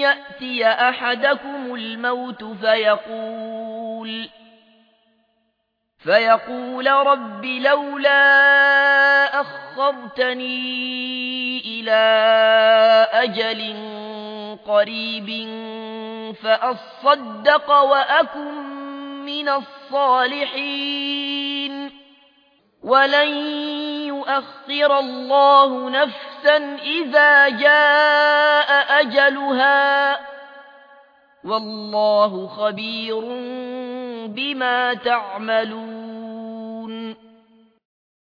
يأتي أحدكم الموت فيقول فيقول رب لولا أخرتني إلى أجل قريب فأصدق وأكن من الصالحين. ولن يؤخر الله نفسا إذا جاء أجلها والله خبير بما تعملون